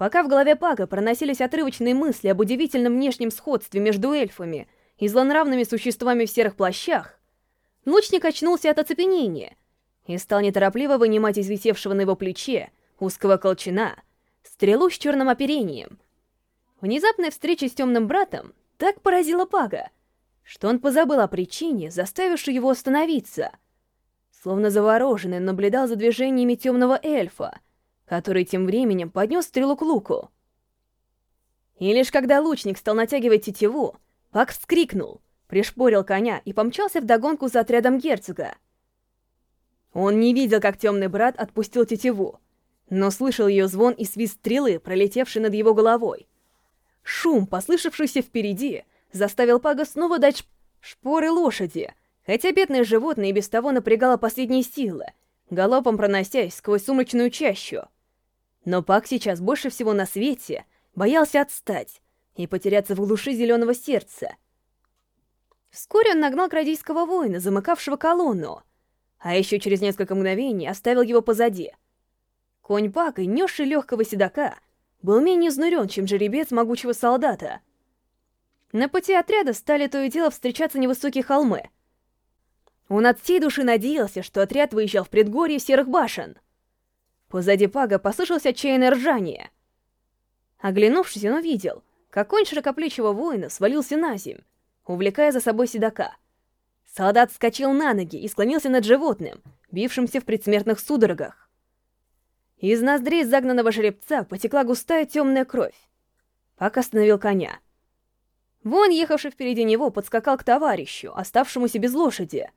Пока в голове Пага проносились отрывочные мысли об удивительном внешнем сходстве между эльфами и злонравными существами в серых плащах, лучник очнулся от оцепенения и стал неторопливо вынимать из висевшего на его плече узкого колчана стрелу с черным оперением. Внезапная встреча с темным братом так поразила Пага, что он позабыл о причине, заставившей его остановиться. Словно завороженный, наблюдал за движениями темного эльфа, который тем временем поднес стрелу к луку. И лишь когда лучник стал натягивать тетиву, Пак вскрикнул, пришпорил коня и помчался вдогонку за отрядом герцога. Он не видел, как темный брат отпустил тетиву, но слышал ее звон и свист стрелы, пролетевшей над его головой. Шум, послышавшийся впереди, заставил Пага снова дать шпоры лошади, хотя бедное животное и без того напрягало последние силы, галопом проносясь сквозь сумрачную чащу. Но Паг сейчас больше всего на свете боялся отстать и потеряться в глуши зеленого сердца. Вскоре он нагнал крадийского воина, замыкавшего колонну, а еще через несколько мгновений оставил его позади. Конь Пага, несший легкого седока, был менее изнурен, чем жеребец могучего солдата — на пути отряда стали то и дело встречаться невысокие холмы. Он от всей души надеялся, что отряд выезжал в предгорье серых башен. Позади Пага послышалось отчаянное ржание. Оглянувшись, он увидел, как конь широкоплечего воина свалился на земь, увлекая за собой седока. Солдат вскочил на ноги и склонился над животным, бившимся в предсмертных судорогах. Из ноздрей загнанного жеребца потекла густая темная кровь. Пак остановил коня — Вон, ехавший впереди него, подскакал к товарищу, оставшемуся без лошади,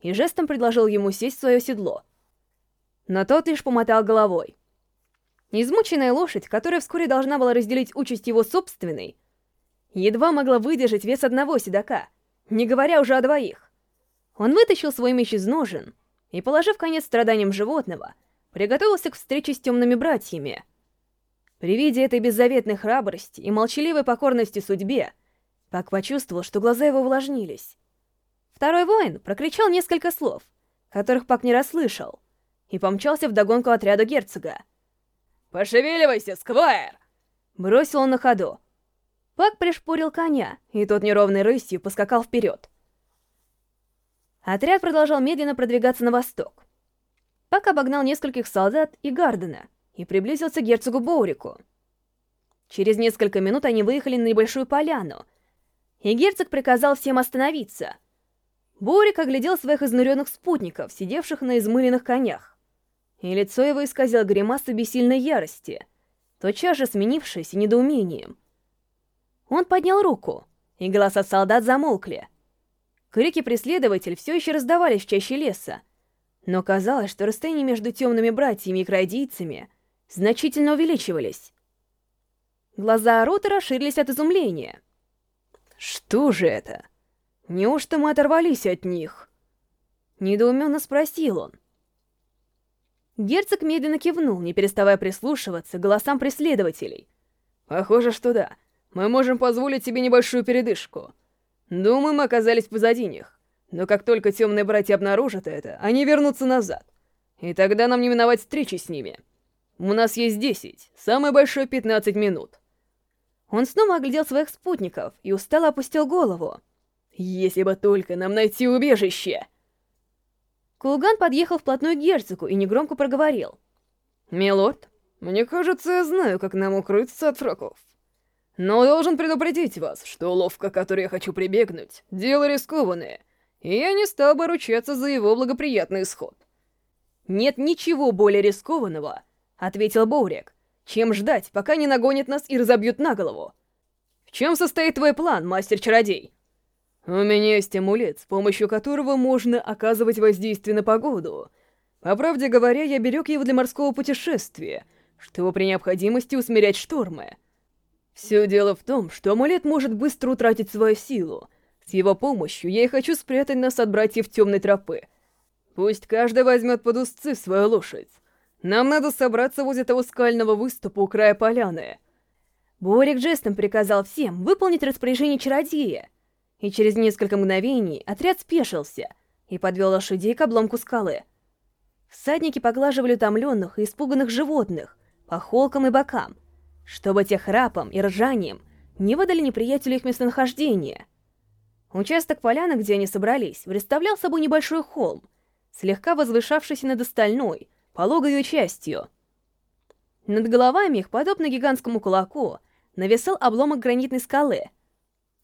и жестом предложил ему сесть в свое седло. Но тот лишь помотал головой. Измученная лошадь, которая вскоре должна была разделить участь его собственной, едва могла выдержать вес одного седока, не говоря уже о двоих. Он вытащил свой меч из ножен и, положив конец страданиям животного, приготовился к встрече с темными братьями. При виде этой беззаветной храбрости и молчаливой покорности судьбе, Пак почувствовал, что глаза его увлажнились. Второй воин прокричал несколько слов, которых Пак не расслышал, и помчался вдогонку отряда герцога. «Пошевеливайся, сквайр!» Бросил он на ходу. Пак пришпорил коня, и тот неровной рысью поскакал вперед. Отряд продолжал медленно продвигаться на восток. Пак обогнал нескольких солдат и Гардена и приблизился к герцогу Боурику. Через несколько минут они выехали на небольшую поляну — и герцог приказал всем остановиться. Борик оглядел своих изнуренных спутников, сидевших на измыленных конях, и лицо его исказило гримаса бессильной ярости, тотчас же сменившейся недоумением. Он поднял руку, и голоса солдат замолкли. Крики преследователь все еще раздавались в чаще леса, но казалось, что расстояние между темными братьями и крайдийцами значительно увеличивались. Глаза Рота расширились от изумления — «Что же это? Неужто мы оторвались от них?» Недоуменно спросил он. Герцог медленно кивнул, не переставая прислушиваться к голосам преследователей. «Похоже, что да. Мы можем позволить себе небольшую передышку. Думаю, мы оказались позади них. Но как только темные братья обнаружат это, они вернутся назад. И тогда нам не миновать встречи с ними. У нас есть 10, самое большое 15 минут. Он снова оглядел своих спутников и устало опустил голову. «Если бы только нам найти убежище!» Кулган подъехал вплотную к герцогу и негромко проговорил. «Милорд, мне кажется, я знаю, как нам укрыться от врагов. Но должен предупредить вас, что уловка, к которой я хочу прибегнуть, дело рискованное, и я не стал бы ручаться за его благоприятный исход». «Нет ничего более рискованного», — ответил Боурик, чем ждать, пока не нагонят нас и разобьют на голову. В чем состоит твой план, мастер-чародей? У меня есть амулет, с помощью которого можно оказывать воздействие на погоду. По правде говоря, я берег его для морского путешествия, чтобы при необходимости усмирять штормы. Все дело в том, что амулет может быстро утратить свою силу. С его помощью я и хочу спрятать нас от братьев темной тропы. Пусть каждый возьмет под узцы свою лошадь. Нам надо собраться возле того скального выступа у края поляны. Борик жестом приказал всем выполнить распоряжение чародея, и через несколько мгновений отряд спешился и подвел лошадей к обломку скалы. Всадники поглаживали утомленных и испуганных животных по холкам и бокам, чтобы те храпом и ржанием не выдали неприятелю их местонахождение. Участок поляны, где они собрались, представлял собой небольшой холм, слегка возвышавшийся над остальной, пологой ее частью. Над головами их, подобно гигантскому кулаку, нависал обломок гранитной скалы.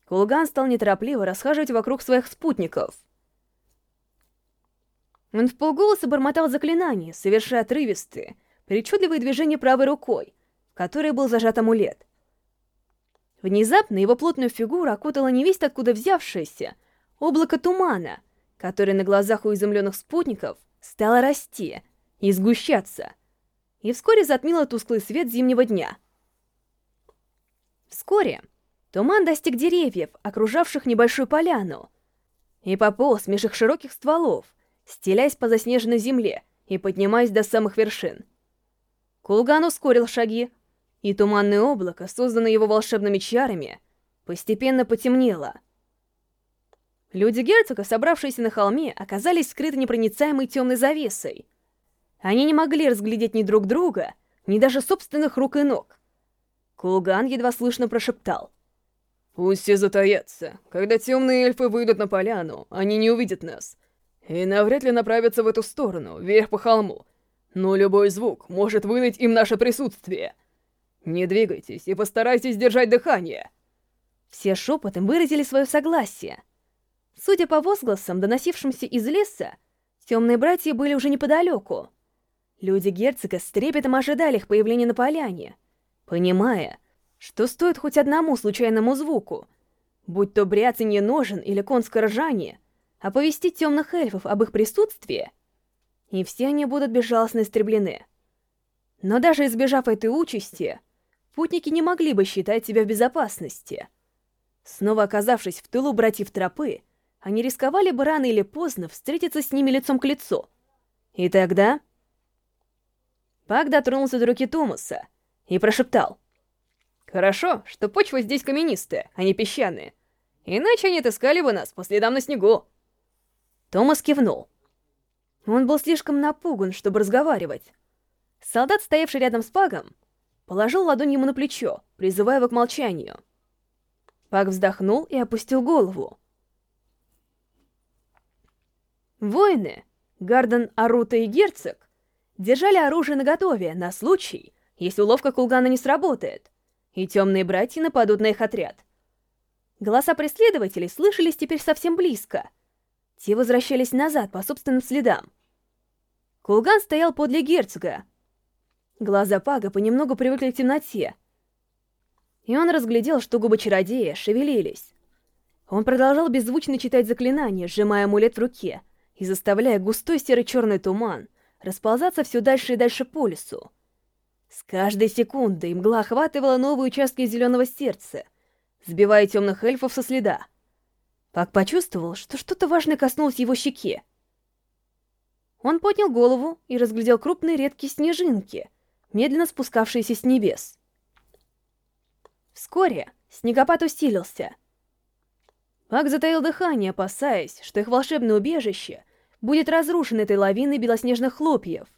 Кулган стал неторопливо расхаживать вокруг своих спутников. Он в полголоса бормотал заклинания, совершая отрывистые, причудливые движения правой рукой, в которой был зажат амулет. Внезапно его плотную фигуру окутало невесть откуда взявшееся облако тумана, которое на глазах у изумленных спутников стало расти и сгущаться, и вскоре затмило тусклый свет зимнего дня. Вскоре туман достиг деревьев, окружавших небольшую поляну, и пополз меж их широких стволов, стелясь по заснеженной земле и поднимаясь до самых вершин. Кулган ускорил шаги, и туманное облако, созданное его волшебными чарами, постепенно потемнело. Люди герцога, собравшиеся на холме, оказались скрыты непроницаемой темной завесой. Они не могли разглядеть ни друг друга, ни даже собственных рук и ног. Кулган едва слышно прошептал. «Пусть все затаятся. Когда темные эльфы выйдут на поляну, они не увидят нас. И навряд ли направятся в эту сторону, вверх по холму. Но любой звук может выдать им наше присутствие». «Не двигайтесь и постарайтесь держать дыхание!» Все шепотом выразили свое согласие. Судя по возгласам, доносившимся из леса, темные братья были уже неподалеку. Люди герцога с трепетом ожидали их появления на поляне, понимая, что стоит хоть одному случайному звуку, будь то бряцанье ножен или конское ржание, оповестить темных эльфов об их присутствии, и все они будут безжалостно истреблены. Но даже избежав этой участи, путники не могли бы считать себя в безопасности. Снова оказавшись в тылу братьев тропы, они рисковали бы рано или поздно встретиться с ними лицом к лицу. И тогда... Пак дотронулся до руки Томаса и прошептал. «Хорошо, что почва здесь каменистая, а не песчаная. Иначе они таскали бы нас по следам на снегу». Томас кивнул. Он был слишком напуган, чтобы разговаривать. Солдат, стоявший рядом с Пагом, положил ладонь ему на плечо, призывая его к молчанию. Пак вздохнул и опустил голову. Воины, Гарден, Арута и Герцог, держали оружие наготове на случай, если уловка Кулгана не сработает, и темные братья нападут на их отряд. Голоса преследователей слышались теперь совсем близко. Те возвращались назад по собственным следам. Кулган стоял подле герцога, Глаза Пага понемногу привыкли к темноте, и он разглядел, что губы чародея шевелились. Он продолжал беззвучно читать заклинание, сжимая амулет в руке и заставляя густой серо-черный туман расползаться все дальше и дальше по лесу. С каждой секундой мгла охватывала новые участки зеленого сердца, сбивая темных эльфов со следа. Пак почувствовал, что что-то важное коснулось его щеки. Он поднял голову и разглядел крупные редкие снежинки — медленно спускавшиеся с небес. Вскоре снегопад усилился. Пак затаил дыхание, опасаясь, что их волшебное убежище будет разрушено этой лавиной белоснежных хлопьев.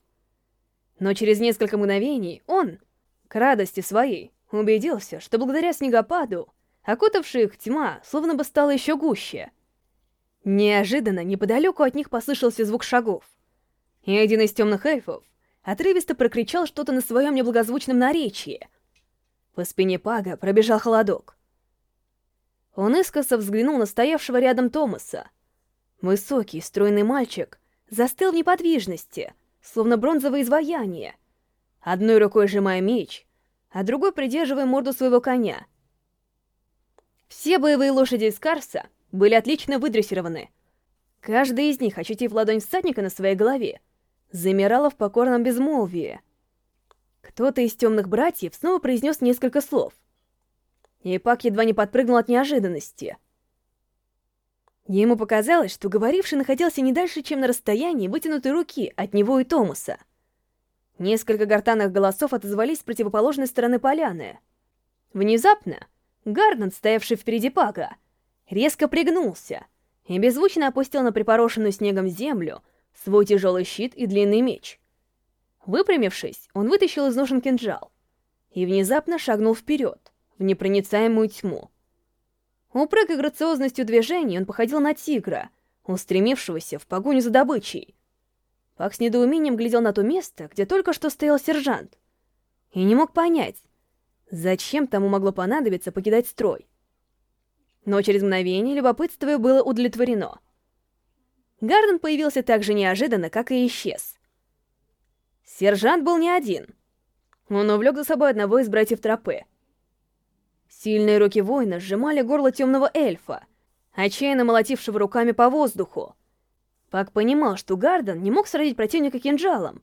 Но через несколько мгновений он, к радости своей, убедился, что благодаря снегопаду окутавшая их тьма словно бы стала еще гуще. Неожиданно неподалеку от них послышался звук шагов, и один из темных эльфов отрывисто прокричал что-то на своем неблагозвучном наречии. По спине Пага пробежал холодок. Он искоса взглянул на стоявшего рядом Томаса. Высокий, стройный мальчик застыл в неподвижности, словно бронзовое изваяние, одной рукой сжимая меч, а другой придерживая морду своего коня. Все боевые лошади из Карса были отлично выдрессированы. Каждый из них, ощутив ладонь всадника на своей голове, замирала в покорном безмолвии. Кто-то из темных братьев снова произнес несколько слов. И Пак едва не подпрыгнул от неожиданности. Ему показалось, что говоривший находился не дальше, чем на расстоянии вытянутой руки от него и Томаса. Несколько гортанных голосов отозвались с противоположной стороны поляны. Внезапно Гарден, стоявший впереди Пака, резко пригнулся и беззвучно опустил на припорошенную снегом землю свой тяжелый щит и длинный меч. Выпрямившись, он вытащил из ножен кинжал и внезапно шагнул вперед, в непроницаемую тьму. Упрыг и грациозностью движений он походил на тигра, устремившегося в погоню за добычей. Пак с недоумением глядел на то место, где только что стоял сержант, и не мог понять, зачем тому могло понадобиться покидать строй. Но через мгновение любопытство было удовлетворено. Гарден появился так же неожиданно, как и исчез. Сержант был не один. Он увлек за собой одного из братьев тропы. Сильные руки воина сжимали горло темного эльфа, отчаянно молотившего руками по воздуху. Пак понимал, что Гарден не мог сразить противника кинжалом,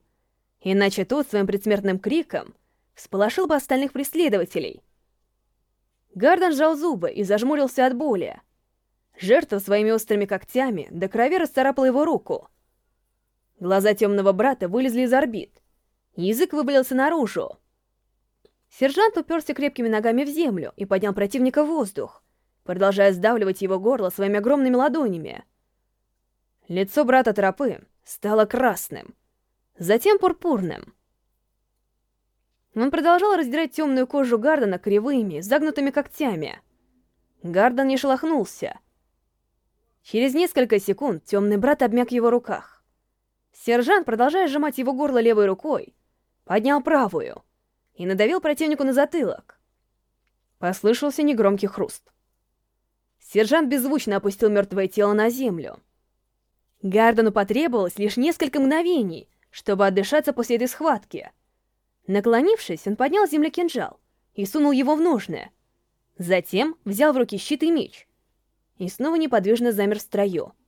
иначе тот своим предсмертным криком всполошил бы остальных преследователей. Гарден сжал зубы и зажмурился от боли. Жертва своими острыми когтями до крови расцарапала его руку. Глаза темного брата вылезли из орбит. Язык выболелся наружу. Сержант уперся крепкими ногами в землю и поднял противника в воздух, продолжая сдавливать его горло своими огромными ладонями. Лицо брата тропы стало красным, затем пурпурным. Он продолжал раздирать темную кожу Гардена кривыми, загнутыми когтями. Гарден не шелохнулся. Через несколько секунд темный брат обмяк в его руках. Сержант, продолжая сжимать его горло левой рукой, поднял правую и надавил противнику на затылок. Послышался негромкий хруст. Сержант беззвучно опустил мертвое тело на землю. Гардену потребовалось лишь несколько мгновений, чтобы отдышаться после этой схватки. Наклонившись, он поднял с земли кинжал и сунул его в ножны. Затем взял в руки щит и меч и снова неподвижно замер в строю —